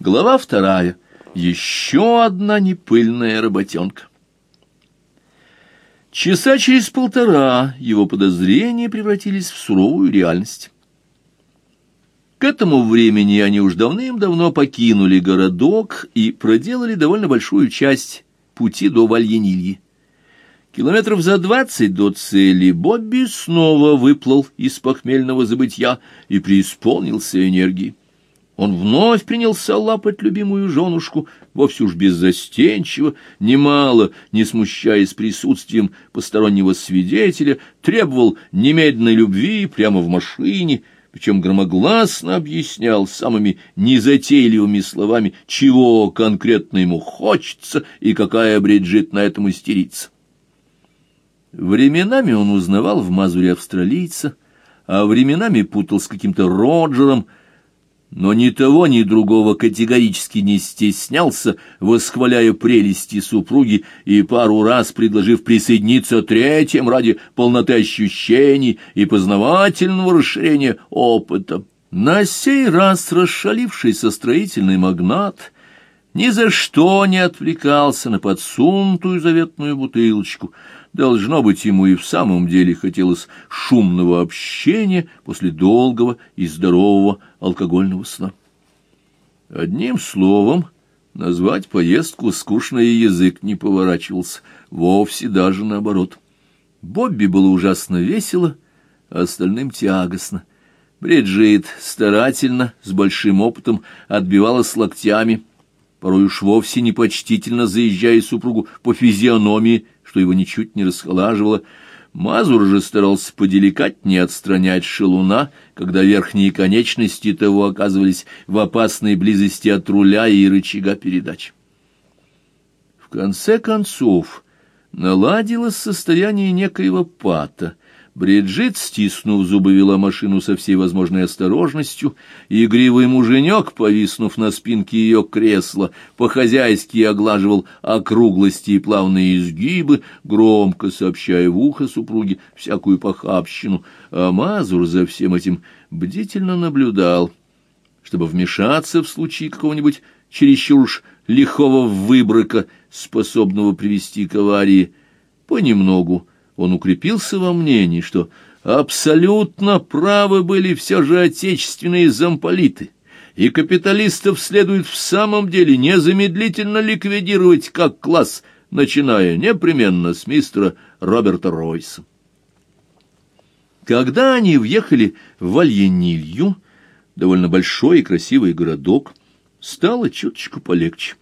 Глава вторая. Еще одна непыльная работенка. Часа через полтора его подозрения превратились в суровую реальность. К этому времени они уж давным-давно покинули городок и проделали довольно большую часть пути до Вальянильи. Километров за двадцать до цели Бобби снова выплыл из похмельного забытья и преисполнился энергии. Он вновь принялся лапать любимую женушку, вовсе уж беззастенчиво, немало, не смущаясь присутствием постороннего свидетеля, требовал немедленной любви прямо в машине, причем громогласно объяснял самыми незатейливыми словами, чего конкретно ему хочется и какая Бриджит на этом истерится. Временами он узнавал в Мазуре австралийца, а временами путал с каким-то Роджером, но ни того, ни другого категорически не стеснялся, восхваляя прелести супруги и пару раз предложив присоединиться третьим ради полноты ощущений и познавательного расширения опыта. На сей раз расшалившийся строительный магнат ни за что не отвлекался на подсунутую заветную бутылочку — Должно быть, ему и в самом деле хотелось шумного общения после долгого и здорового алкогольного сна. Одним словом, назвать поездку скучный язык не поворачивался, вовсе даже наоборот. Бобби было ужасно весело, а остальным тягостно. Бриджит старательно, с большим опытом, отбивалась локтями, порой уж вовсе непочтительно заезжая супругу по физиономии что его ничуть не расхолаживало. Мазур же старался поделикатнее отстранять шелуна, когда верхние конечности того оказывались в опасной близости от руля и рычага передач. В конце концов, наладилось состояние некоего пата — Бриджит, стиснув зубы, вела машину со всей возможной осторожностью, и игривый муженек, повиснув на спинке ее кресла, по-хозяйски оглаживал округлости и плавные изгибы, громко сообщая в ухо супруге всякую похабщину, а Мазур за всем этим бдительно наблюдал, чтобы вмешаться в случае какого-нибудь чересчур уж лихого выброка, способного привести к аварии, понемногу, он укрепился во мнении, что абсолютно правы были все же отечественные замполиты, и капиталистов следует в самом деле незамедлительно ликвидировать как класс, начиная непременно с мистера Роберта Ройса. Когда они въехали в Вальенилью, довольно большой и красивый городок, стало чуточку полегче.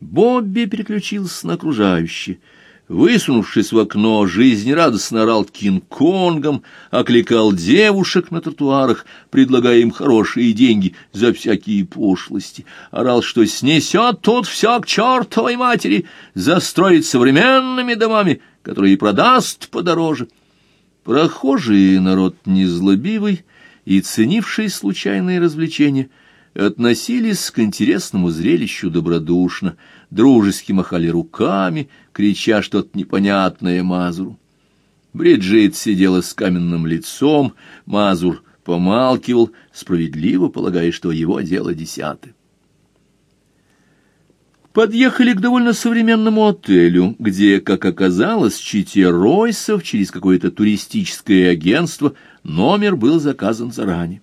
Бобби переключился на окружающее — Высунувшись в окно, жизнерадостно орал Кинг-Конгом, окликал девушек на тротуарах, предлагая им хорошие деньги за всякие пошлости. Орал, что снесет тут все к чертовой матери, застроит современными домами, которые продаст подороже. Прохожие народ незлобивый и ценивший случайные развлечения — относились к интересному зрелищу добродушно, дружески махали руками, крича что-то непонятное Мазуру. Бриджит сидела с каменным лицом, Мазур помалкивал, справедливо полагая, что его дело десятое. Подъехали к довольно современному отелю, где, как оказалось, чите Ройсов через какое-то туристическое агентство номер был заказан заранее.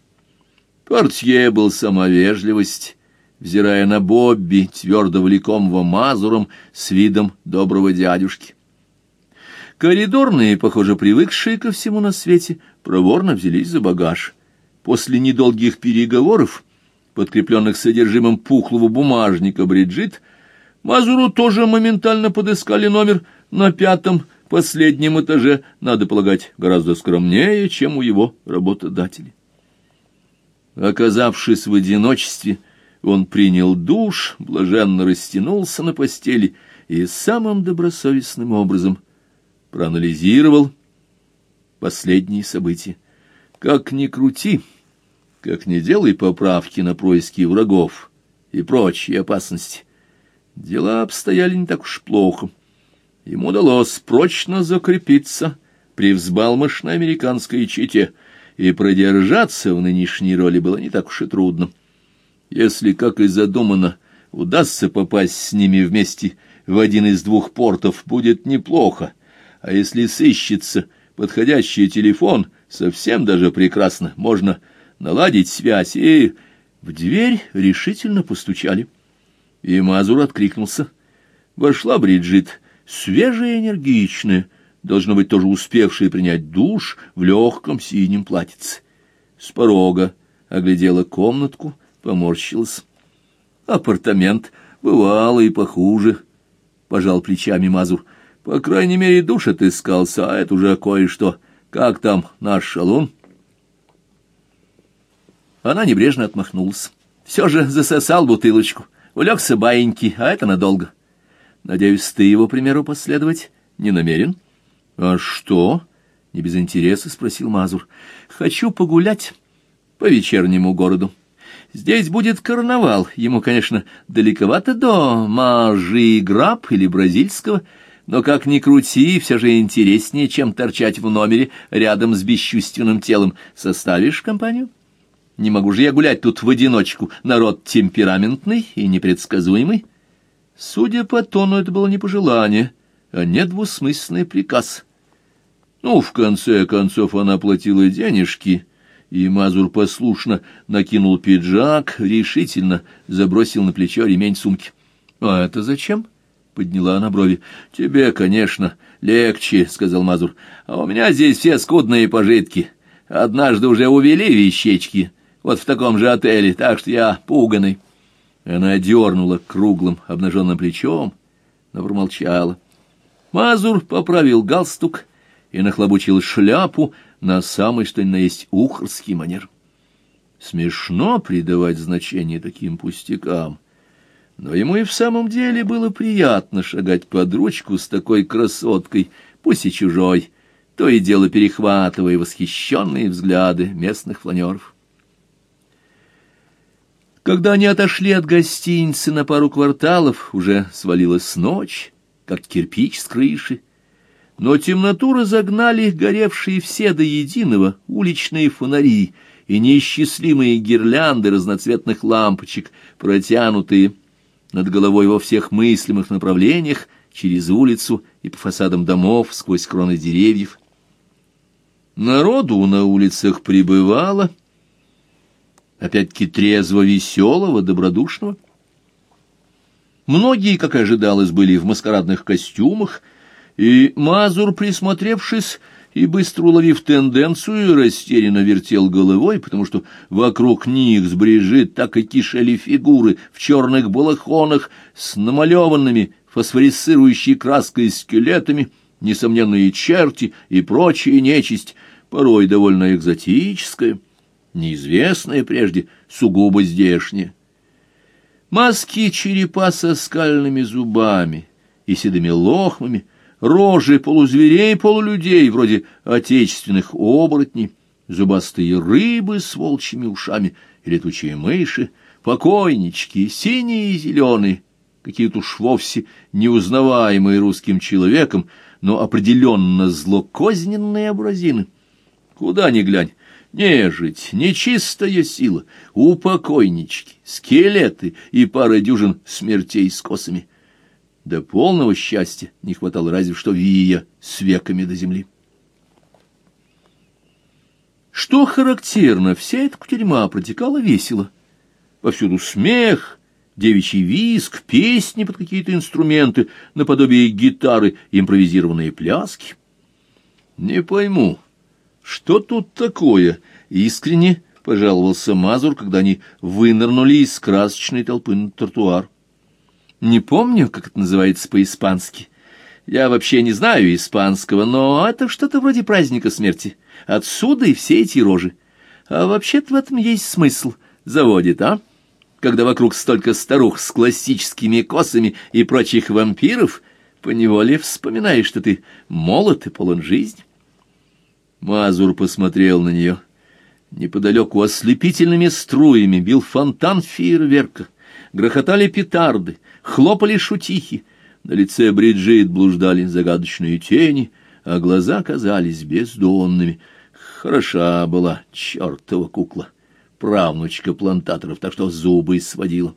Портье был самовежливость, взирая на Бобби, твердо влекомого мазуром, с видом доброго дядюшки. Коридорные, похоже, привыкшие ко всему на свете, проворно взялись за багаж. После недолгих переговоров, подкрепленных содержимым пухлого бумажника Бриджит, Мазуру тоже моментально подыскали номер на пятом, последнем этаже, надо полагать, гораздо скромнее, чем у его работодателей. Оказавшись в одиночестве, он принял душ, блаженно растянулся на постели и самым добросовестным образом проанализировал последние события. Как ни крути, как ни делай поправки на происки врагов и прочие опасности, дела обстояли не так уж плохо. Ему удалось прочно закрепиться при взбалмошной американской чите — и продержаться в нынешней роли было не так уж и трудно. Если, как и задумано, удастся попасть с ними вместе в один из двух портов, будет неплохо. А если сыщется подходящий телефон, совсем даже прекрасно. Можно наладить связь, и в дверь решительно постучали. И Мазур откликнулся. Вошла Бриджит, свежая и энергичная, должно быть, тоже успевшая принять душ в легком синем платьице. С порога оглядела комнатку, поморщилась. Апартамент бывало и похуже, — пожал плечами Мазур. По крайней мере, душ отыскался, а это уже кое-что. Как там наш шалун? Она небрежно отмахнулась. Все же засосал бутылочку. Улегся баиньки, а это надолго. Надеюсь, ты его примеру последовать не намерен? — А что? — не без интереса спросил Мазур. — Хочу погулять по вечернему городу. Здесь будет карнавал. Ему, конечно, далековато до Мажи Граб или бразильского, но как ни крути, все же интереснее, чем торчать в номере рядом с бесчувственным телом. Составишь компанию? Не могу же я гулять тут в одиночку. Народ темпераментный и непредсказуемый. Судя по тону, это было не пожелание, а недвусмысленный приказ. Ну, в конце концов, она платила денежки, и Мазур послушно накинул пиджак, решительно забросил на плечо ремень сумки. — А это зачем? — подняла она брови. — Тебе, конечно, легче, — сказал Мазур. — А у меня здесь все скудные пожитки. Однажды уже увели вещечки, вот в таком же отеле, так что я пуганый. Она дернула круглым обнаженным плечом, но промолчала. Мазур поправил галстук и нахлобучил шляпу на самый что ни на есть ухарский манер. Смешно придавать значение таким пустякам, но ему и в самом деле было приятно шагать под ручку с такой красоткой, пусть и чужой, то и дело перехватывая восхищенные взгляды местных фланеров. Когда они отошли от гостиницы на пару кварталов, уже свалилась ночь, как кирпич с крыши. Но темноту разогнали горевшие все до единого уличные фонари и неисчислимые гирлянды разноцветных лампочек, протянутые над головой во всех мыслимых направлениях, через улицу и по фасадам домов, сквозь кроны деревьев. Народу на улицах прибывало — опять-таки трезво-веселого, добродушного. Многие, как ожидалось, были в маскарадных костюмах, и Мазур, присмотревшись и быстро уловив тенденцию, растерянно вертел головой, потому что вокруг них с Брижит так и кишели фигуры в черных балахонах с намалеванными фосфорисцирующей краской скелетами, несомненные черти и прочая нечисть, порой довольно экзотическая неизвестное прежде, сугубо здешнее. Маски черепа со скальными зубами и седыми лохмами, рожи полузверей полулюдей, вроде отечественных оборотней, зубастые рыбы с волчьими ушами и летучие мыши, покойнички, синие и зеленые, какие-то уж вовсе неузнаваемые русским человеком, но определенно злокозненные образины. Куда ни глянь, Нежить, нечистая сила, упокойнички, скелеты и пара дюжин смертей с косами. До полного счастья не хватало разве что вия с веками до земли. Что характерно, вся эта кутерьма протекала весело. Повсюду смех, девичий виск, песни под какие-то инструменты, наподобие гитары, импровизированные пляски. Не пойму, «Что тут такое?» — искренне пожаловался Мазур, когда они вынырнули из красочной толпы на тротуар. «Не помню, как это называется по-испански. Я вообще не знаю испанского, но это что-то вроде праздника смерти. Отсюда и все эти рожи. А вообще-то в этом есть смысл. Заводит, а? Когда вокруг столько старух с классическими косами и прочих вампиров, поневоле вспоминаешь, что ты молод и полон жизни». Мазур посмотрел на нее. Неподалеку ослепительными струями бил фонтан фейерверка. Грохотали петарды, хлопали шутихи. На лице Бриджит блуждали загадочные тени, а глаза казались бездонными. Хороша была чертова кукла. правнучка плантаторов, так что зубы сводила.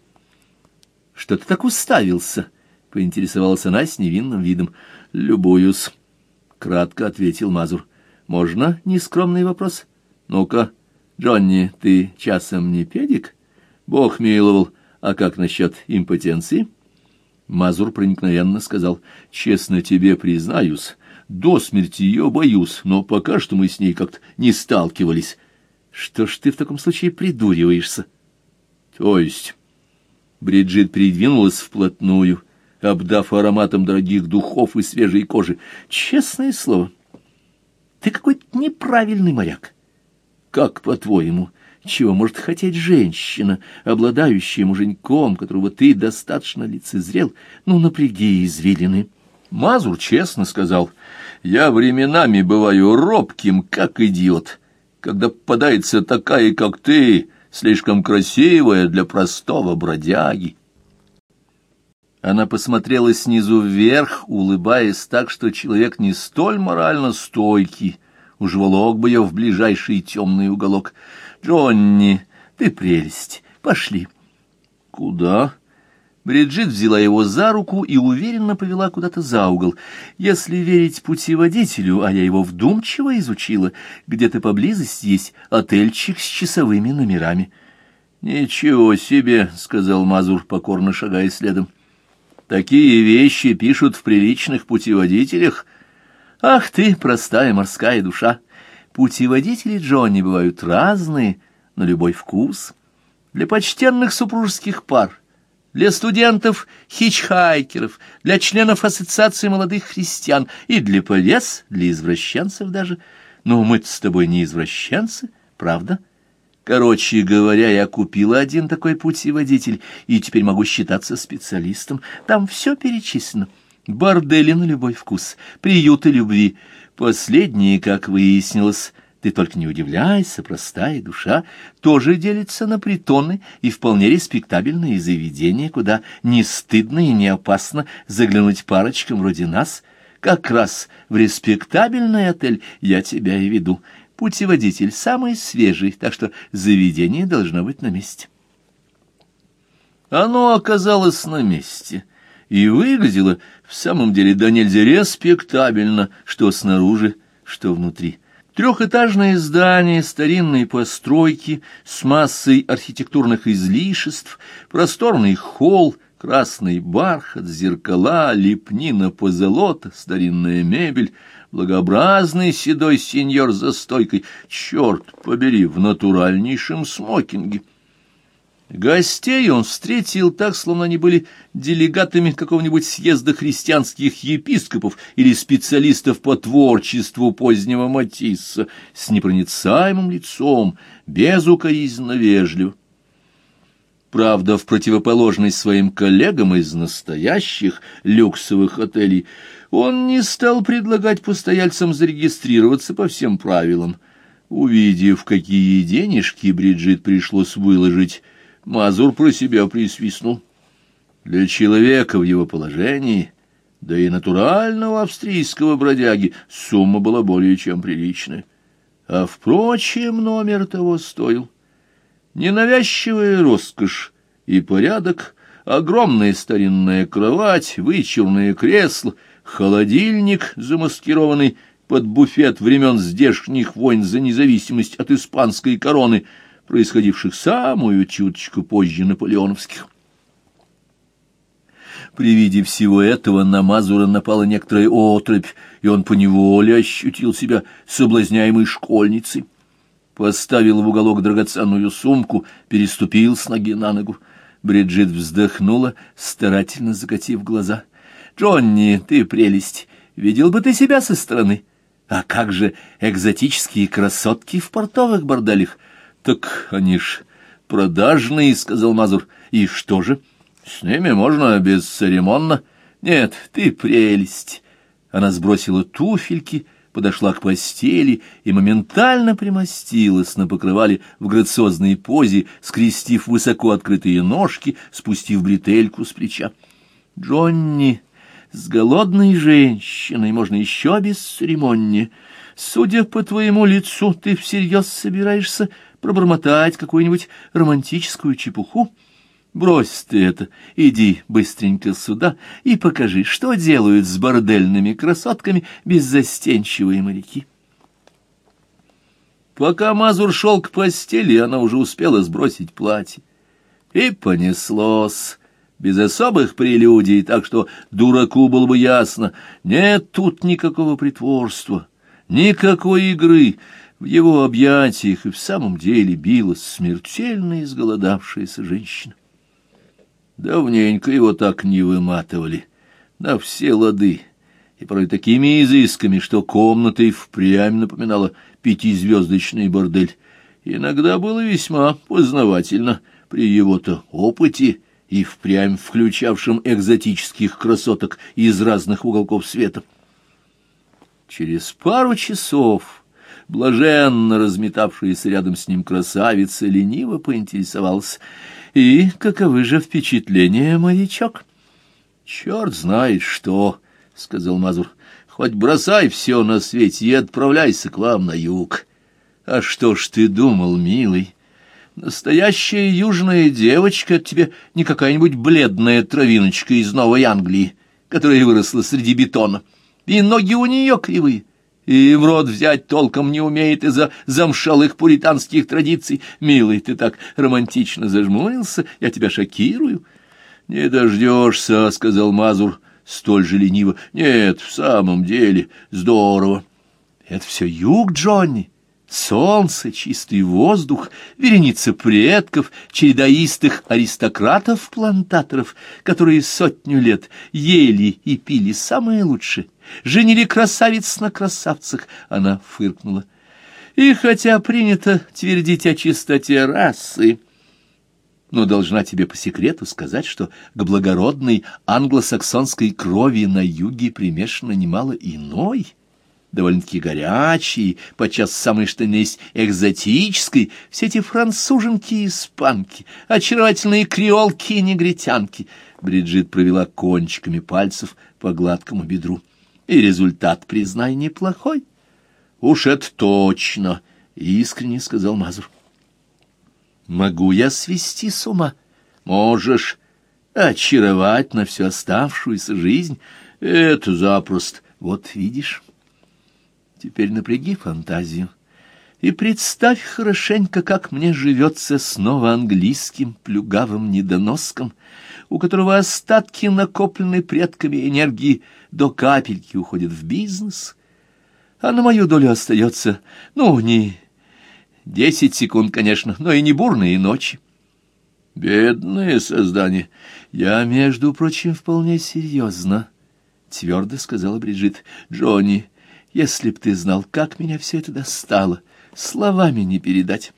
— Что ты так уставился? — поинтересовалась она с невинным видом. — Любуюсь, — кратко ответил Мазур. — Можно нескромный вопрос? Ну-ка, Джонни, ты часом не педик? Бог миловал. А как насчет импотенции? Мазур проникновенно сказал. — Честно тебе признаюсь, до смерти ее боюсь, но пока что мы с ней как-то не сталкивались. Что ж ты в таком случае придуриваешься? То есть... Бриджит придвинулась вплотную, обдав ароматом дорогих духов и свежей кожи. Честное слово, ты какой-то неправильный моряк. Как, по-твоему, чего может хотеть женщина, обладающая муженьком, которого ты достаточно лицезрел? Ну, напряги извилины. Мазур честно сказал, я временами бываю робким, как идиот, когда попадается такая, как ты, слишком красивая для простого бродяги. Она посмотрела снизу вверх, улыбаясь так, что человек не столь морально стойкий, уж волок бы ее в ближайший темный уголок. «Джонни, ты прелесть, пошли». «Куда?» Бриджит взяла его за руку и уверенно повела куда-то за угол. Если верить путеводителю, а я его вдумчиво изучила, где-то поблизости есть отельчик с часовыми номерами. «Ничего себе!» — сказал Мазур, покорно шагая следом. «Такие вещи пишут в приличных путеводителях. Ах ты, простая морская душа! Путеводители Джонни бывают разные, на любой вкус. Для почтенных супружеских пар — для студентов-хичхайкеров, для членов Ассоциации молодых христиан и для повес, для извращенцев даже. Но мы-то с тобой не извращенцы, правда? Короче говоря, я купила один такой путеводитель, и теперь могу считаться специалистом. Там все перечислено. Бордели на любой вкус, приюты любви. Последние, как выяснилось, ты только не удивляйся, простая душа тоже делится на притоны и вполне респектабельные заведения, куда не стыдно и не опасно заглянуть парочкам вроде нас. Как раз в респектабельный отель я тебя и веду. Путеводитель самый свежий, так что заведение должно быть на месте. Оно оказалось на месте и выглядело в самом деле до нельзя респектабельно, что снаружи, что внутри. Трехэтажное здание старинной постройки с массой архитектурных излишеств, просторный холл, красный бархат, зеркала, лепнина позолота, старинная мебель, благообразный седой сеньор за стойкой, черт побери, в натуральнейшем смокинге — Гостей он встретил так, словно они были делегатами какого-нибудь съезда христианских епископов или специалистов по творчеству позднего Матисса, с непроницаемым лицом, безукоризненно вежлив. Правда, в противоположность своим коллегам из настоящих люксовых отелей, он не стал предлагать постояльцам зарегистрироваться по всем правилам. Увидев, какие денежки Бриджит пришлось выложить, Мазур про себя присвистнул. Для человека в его положении, да и натурального австрийского бродяги, сумма была более чем приличная. А, впрочем, номер того стоил. Ненавязчивая роскошь и порядок, огромная старинная кровать, вычурное кресло, холодильник, замаскированный под буфет времен здешних войн за независимость от испанской короны — происходивших самую чуточку позже наполеоновских. При виде всего этого на Мазура напала некоторая отрыбь, и он поневоле ощутил себя соблазняемой школьницей. Поставил в уголок драгоценную сумку, переступил с ноги на ногу. Бриджит вздохнула, старательно закатив глаза. «Джонни, ты прелесть! Видел бы ты себя со стороны! А как же экзотические красотки в портовых борделях! Так они ж продажные, — сказал Мазур. И что же? С ними можно бесцеремонно. Нет, ты прелесть. Она сбросила туфельки, подошла к постели и моментально примостилась на покрывале в грациозной позе, скрестив высоко открытые ножки, спустив бретельку с плеча. Джонни, с голодной женщиной можно еще бесцеремоннее. Судя по твоему лицу, ты всерьез собираешься пробормотать какую-нибудь романтическую чепуху. Брось ты это, иди быстренько сюда и покажи, что делают с бордельными красотками беззастенчивые моряки. Пока Мазур шел к постели, она уже успела сбросить платье. И понеслось, без особых прелюдий, так что дураку было бы ясно, нет тут никакого притворства, никакой игры. В его объятиях и в самом деле билась смертельно изголодавшаяся женщина. Давненько его так не выматывали, на все лады, и порой такими изысками, что комната и впрямь напоминала пятизвездочный бордель. Иногда было весьма познавательно при его-то опыте и впрямь включавшем экзотических красоток из разных уголков света. Через пару часов блаженно разметавшаяся рядом с ним красавица лениво поинтересовалась. «И каковы же впечатления, морячок?» «Черт знает что!» — сказал Мазур. Хоть бросай все на свете и отправляйся к вам на юг. А что ж ты думал, милый? Настоящая южная девочка тебе не какая-нибудь бледная травиночка из Новой Англии, которая выросла среди бетона. И ноги у нее кривые, и в рот взять толком не умеет из-за замшалых пуританских традиций. Милый, ты так романтично зажмурился, я тебя шокирую. — Не дождешься, — сказал Мазур, — столь же лениво. Нет, в самом деле, здорово. Это все юг, Джонни. Солнце, чистый воздух, вереница предков, чередаистых аристократов-плантаторов, которые сотню лет ели и пили самое лучшее, женили красавиц на красавцах. Она фыркнула. И хотя принято твердить о чистоте расы, но должна тебе по секрету сказать, что к благородной англосаксонской крови на юге примешано немало иной, довольно-таки горячей, подчас самой что ни есть экзотической, все эти француженки и испанки, очаровательные креолки и негритянки. Бриджит провела кончиками пальцев по гладкому бедру. И результат, признай, неплохой. — Уж это точно! — искренне сказал Мазур. Могу я свести с ума? Можешь очаровать на всю оставшуюся жизнь. Это запросто. Вот видишь. Теперь напряги фантазию и представь хорошенько, как мне живется снова английским плюгавым недоноском, у которого остатки накопленной предками энергии до капельки уходят в бизнес, а на мою долю остается, ну, не Десять секунд, конечно, но и не бурные ночи. Бедное создание. Я, между прочим, вполне серьезно, — твердо сказала Бриджит. Джонни, если б ты знал, как меня все это достало, словами не передать.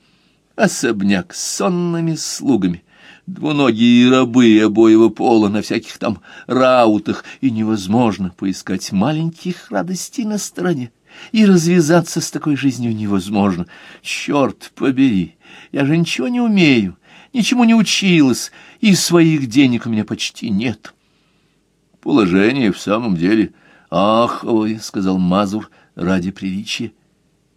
Особняк с сонными слугами, двуногие рабы обоего пола на всяких там раутах, и невозможно поискать маленьких радостей на стороне и развязаться с такой жизнью невозможно. Черт побери, я же ничего не умею, ничему не училась, и своих денег у меня почти нет. Положение в самом деле аховое, — сказал Мазур ради приличия.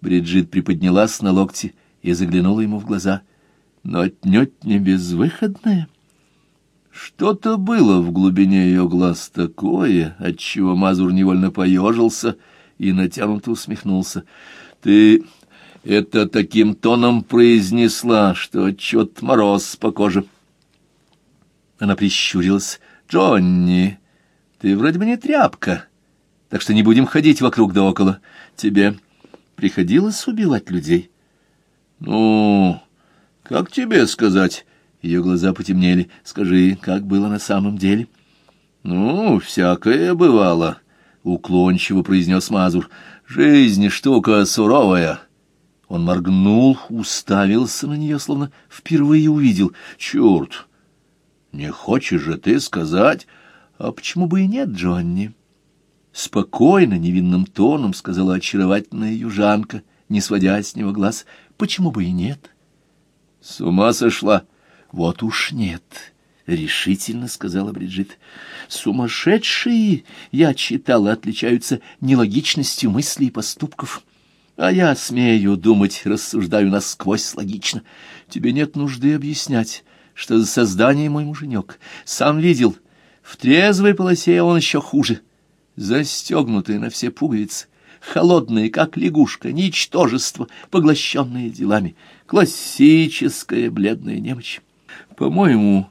Бриджит приподнялась на локте и заглянула ему в глаза. Но отнюдь не безвыходное. Что-то было в глубине ее глаз такое, отчего Мазур невольно поежился — и натянуто усмехнулся. — Ты это таким тоном произнесла, что отчет мороз по коже. Она прищурилась. — Джонни, ты вроде бы не тряпка, так что не будем ходить вокруг да около. Тебе приходилось убивать людей? — Ну, как тебе сказать? Ее глаза потемнели. Скажи, как было на самом деле? — Ну, всякое бывало. —— уклончиво произнес Мазур. «Жизнь штука суровая». Он моргнул, уставился на нее, словно впервые увидел. «Черт! Не хочешь же ты сказать? А почему бы и нет, Джонни?» Спокойно, невинным тоном сказала очаровательная южанка, не сводя с него глаз. «Почему бы и нет?» «С ума сошла?» «Вот уж нет!» — решительно сказала Бриджит. «Сумасшедшие, я читала, отличаются нелогичностью мыслей и поступков. А я смею думать, рассуждаю насквозь логично. Тебе нет нужды объяснять, что за создание мой муженек. Сам видел, в трезвой полосе он еще хуже. Застегнутый на все пуговицы, холодные, как лягушка, ничтожество, поглощенное делами. Классическая бледная немочь. По-моему,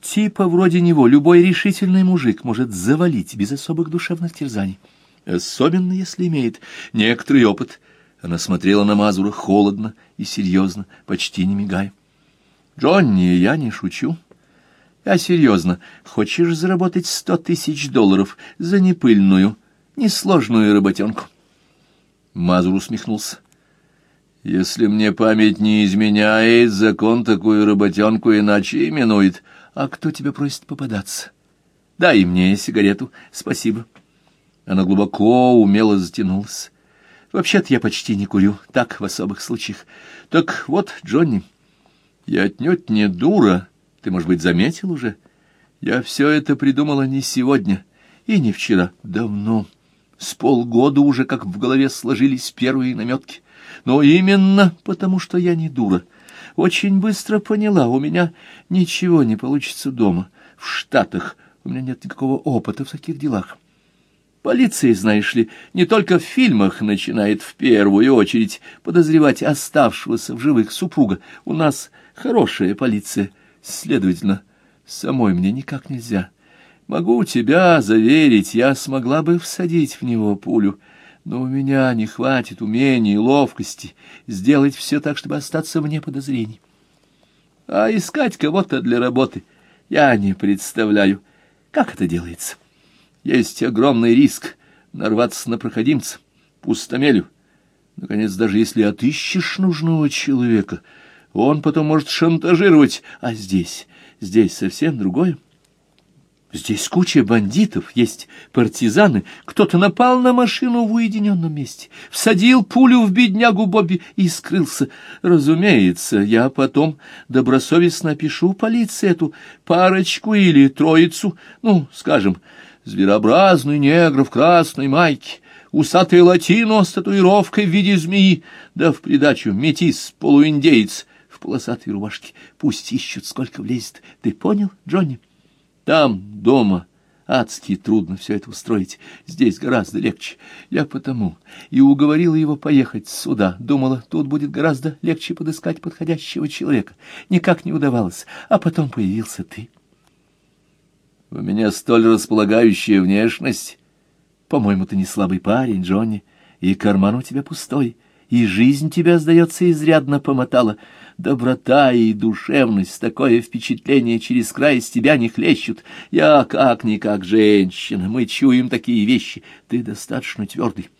типа вроде него любой решительный мужик может завалить без особых душевных терзаний. Особенно, если имеет некоторый опыт — она смотрела на Мазура холодно и серьезно, почти не мигая. «Джонни, я не шучу. Я серьезно. Хочешь заработать сто тысяч долларов за непыльную, несложную работенку?» Мазур усмехнулся. «Если мне память не изменяет, закон такую работенку иначе именует. А кто тебя просит попадаться? Дай мне сигарету, спасибо». Она глубоко, умело затянулась. Вообще-то я почти не курю, так, в особых случаях. Так вот, Джонни, я отнюдь не дура, ты, может быть, заметил уже? Я все это придумала не сегодня и не вчера, давно. С полгода уже как в голове сложились первые наметки. Но именно потому, что я не дура. Очень быстро поняла, у меня ничего не получится дома, в Штатах. У меня нет никакого опыта в таких делах. Полиция, знаешь ли, не только в фильмах начинает в первую очередь подозревать оставшегося в живых супруга. У нас хорошая полиция, следовательно, самой мне никак нельзя. Могу тебя заверить, я смогла бы всадить в него пулю, но у меня не хватит умения и ловкости сделать все так, чтобы остаться вне подозрений. А искать кого-то для работы я не представляю, как это делается. Есть огромный риск нарваться на проходимца, пустомелю. Наконец, даже если отыщешь нужного человека, он потом может шантажировать. А здесь, здесь совсем другое. Здесь куча бандитов, есть партизаны. Кто-то напал на машину в уединенном месте, всадил пулю в беднягу Бобби и скрылся. Разумеется, я потом добросовестно опишу полиции эту парочку или троицу, ну, скажем, зверообразный негр в красной майке, усатый латино с татуировкой в виде змеи, да в придачу метис, полуиндеец в полосатой рубашке. Пусть ищут, сколько влезет. Ты понял, Джонни? Там, дома, адски трудно все это устроить. Здесь гораздо легче. Я потому и уговорила его поехать сюда. Думала, тут будет гораздо легче подыскать подходящего человека. Никак не удавалось. А потом появился ты. У меня столь располагающая внешность. По-моему, ты не слабый парень, Джонни, и карман у тебя пустой, и жизнь тебя, сдается, изрядно помотала. Доброта и душевность, такое впечатление через край из тебя не хлещут. Я как-никак женщина, мы чуем такие вещи. Ты достаточно твердый,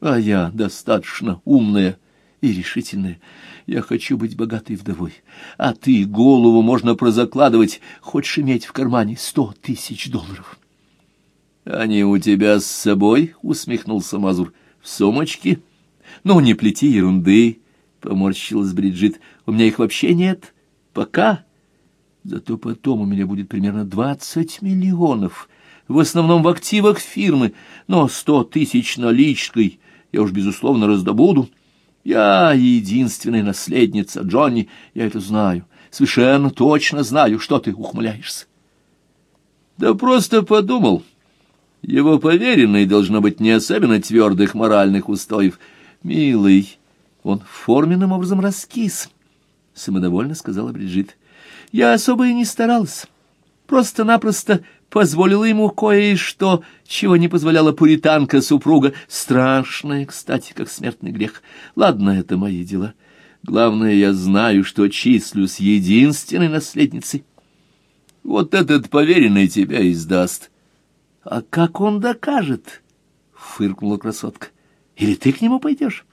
а я достаточно умная и решительная. Я хочу быть богатой вдовой, а ты голову можно прозакладывать, хочешь иметь в кармане сто тысяч долларов. — Они у тебя с собой? — усмехнулся Мазур. — В сумочке? — Ну, не плети ерунды, — поморщилась Бриджит. — У меня их вообще нет. Пока. Зато потом у меня будет примерно двадцать миллионов, в основном в активах фирмы, но сто тысяч наличкой я уж, безусловно, раздобуду. — я единственная наследница, Джонни, я это знаю. Совершенно точно знаю, что ты ухмыляешься. Да просто подумал. Его поверенный должно быть не особенно твердых моральных устоев. Милый, он форменным образом раскис, — самодовольно сказала Бриджит. Я особо и не старалась. Просто-напросто позволила ему кое-что, чего не позволяла пуританка супруга. Страшное, кстати, как смертный грех. Ладно, это мои дела. Главное, я знаю, что числюсь единственной наследницей. Вот этот поверенный тебя издаст. — А как он докажет? — фыркнула красотка. — Или ты к нему пойдешь?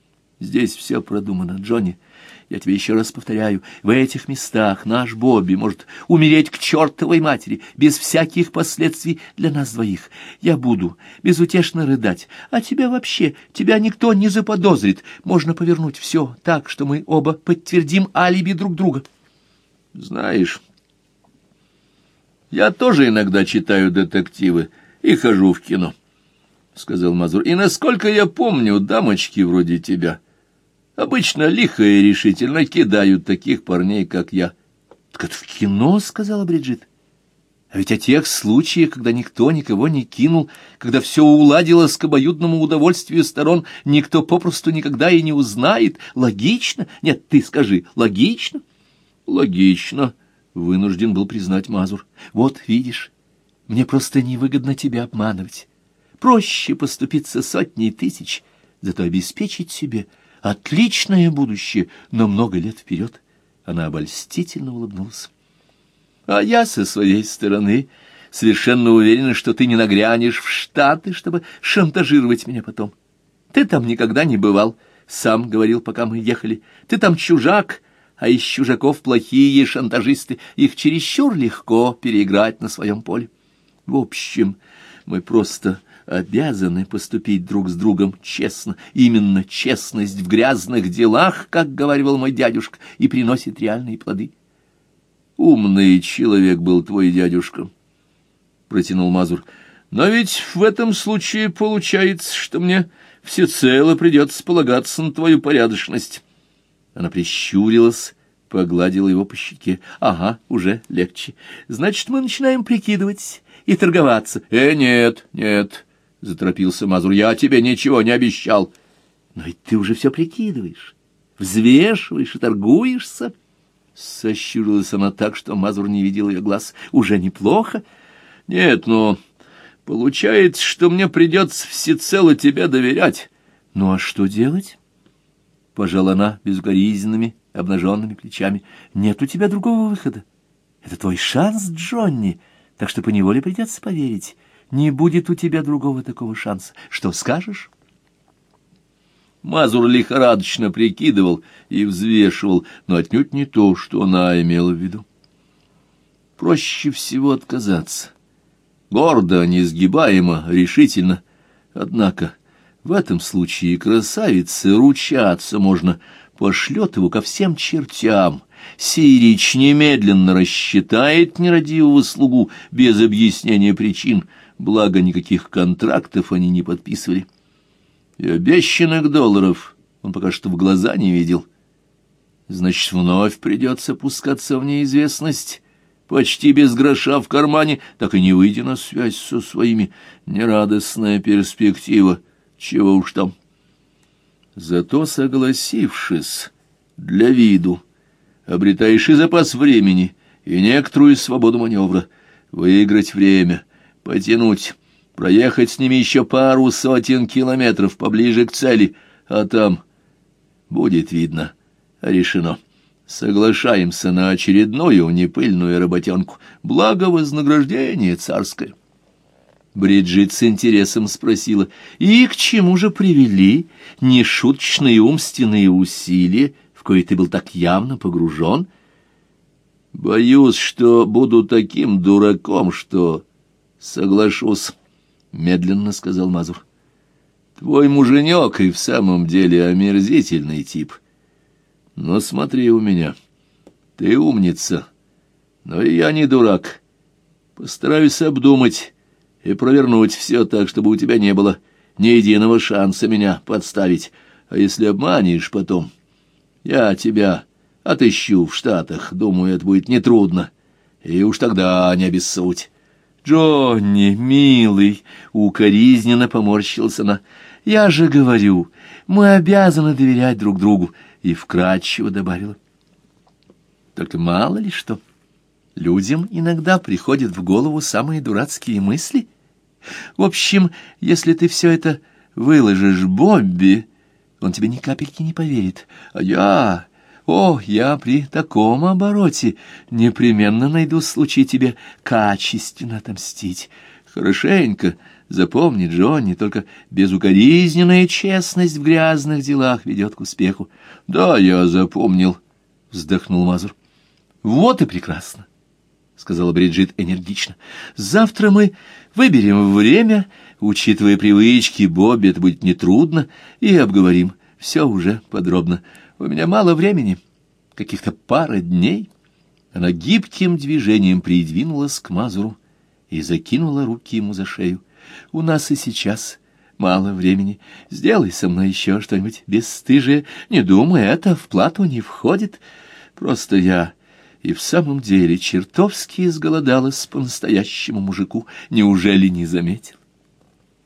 — Здесь все продумано, Джонни. — я тебе еще раз повторяю, в этих местах наш Бобби может умереть к чертовой матери, без всяких последствий для нас двоих. Я буду безутешно рыдать, а тебя вообще, тебя никто не заподозрит. Можно повернуть все так, что мы оба подтвердим алиби друг друга. Знаешь, я тоже иногда читаю детективы и хожу в кино. — сказал Мазур. — И насколько я помню, дамочки вроде тебя обычно лихо и решительно кидают таких парней, как я. — Так это в кино, — сказала Бриджит. А ведь о тех случаях, когда никто никого не кинул, когда все уладилось к обоюдному удовольствию сторон, никто попросту никогда и не узнает. Логично? Нет, ты скажи, логично? Логично, — вынужден был признать Мазур. Вот, видишь, мне просто невыгодно тебя обманывать. Проще поступиться сотней тысяч, зато обеспечить себе отличное будущее на много лет вперед. Она обольстительно улыбнулась. А я со своей стороны совершенно уверена, что ты не нагрянешь в Штаты, чтобы шантажировать меня потом. Ты там никогда не бывал, сам говорил, пока мы ехали. Ты там чужак, а из чужаков плохие шантажисты. Их чересчур легко переиграть на своем поле. В общем, мы просто обязаны поступить друг с другом честно. Именно честность в грязных делах, как говорил мой дядюшка, и приносит реальные плоды. Умный человек был твой дядюшка, — протянул Мазур. Но ведь в этом случае получается, что мне всецело придется полагаться на твою порядочность. Она прищурилась, погладила его по щеке. Ага, уже легче. Значит, мы начинаем прикидывать и торговаться. Э, нет, нет, — заторопился Мазур, — я тебе ничего не обещал. Но ведь ты уже все прикидываешь, взвешиваешь и торгуешься. Сощурилась она так, что Мазур не видел ее глаз. «Уже неплохо?» «Нет, но получается, что мне придется всецело тебе доверять». «Ну а что делать?» Пожала она безукоризненными, обнаженными плечами. «Нет у тебя другого выхода. Это твой шанс, Джонни, так что поневоле придется поверить. Не будет у тебя другого такого шанса. Что скажешь?» Мазур лихорадочно прикидывал и взвешивал, но отнюдь не то, что она имела в виду. Проще всего отказаться. Гордо, несгибаемо, решительно. Однако в этом случае красавице ручаться можно, пошлет его ко всем чертям. Сирич немедленно рассчитает нерадивого слугу без объяснения причин, благо никаких контрактов они не подписывали и обещанных долларов он пока что в глаза не видел. Значит, вновь придется пускаться в неизвестность, почти без гроша в кармане, так и не выйдя на связь со своими. Нерадостная перспектива, чего уж там. Зато, согласившись для виду, обретаешь и запас времени, и некоторую свободу маневра, выиграть время, потянуть проехать с ними еще пару сотен километров поближе к цели, а там будет видно, решено. Соглашаемся на очередную непыльную работенку, благо вознаграждение царское. Бриджит с интересом спросила, и к чему же привели нешуточные умственные усилия, в кои ты был так явно погружен? Боюсь, что буду таким дураком, что соглашусь. — медленно сказал Мазур. «Твой муженек и в самом деле омерзительный тип. Но смотри у меня. Ты умница, но и я не дурак. Постараюсь обдумать и провернуть все так, чтобы у тебя не было ни единого шанса меня подставить. А если обманешь потом, я тебя отыщу в Штатах. Думаю, это будет нетрудно. И уж тогда не обессудь». «Джонни, милый!» — укоризненно поморщился она. «Я же говорю, мы обязаны доверять друг другу!» И вкратчиво добавила. «Только мало ли что. Людям иногда приходят в голову самые дурацкие мысли. В общем, если ты все это выложишь Бобби, он тебе ни капельки не поверит. А я... О, я при таком обороте непременно найду случай тебе качественно отомстить. Хорошенько запомни, Джонни, только безукоризненная честность в грязных делах ведет к успеху. — Да, я запомнил, — вздохнул Мазур. — Вот и прекрасно, — сказала Бриджит энергично. — Завтра мы выберем время, учитывая привычки Бобби, это будет нетрудно, и обговорим все уже подробно. У меня мало времени, каких-то пара дней. Она гибким движением придвинулась к Мазуру и закинула руки ему за шею. У нас и сейчас мало времени. Сделай со мной еще что-нибудь бесстыжее. Не думай, это в плату не входит. Просто я и в самом деле чертовски изголодалась по-настоящему мужику. Неужели не заметил?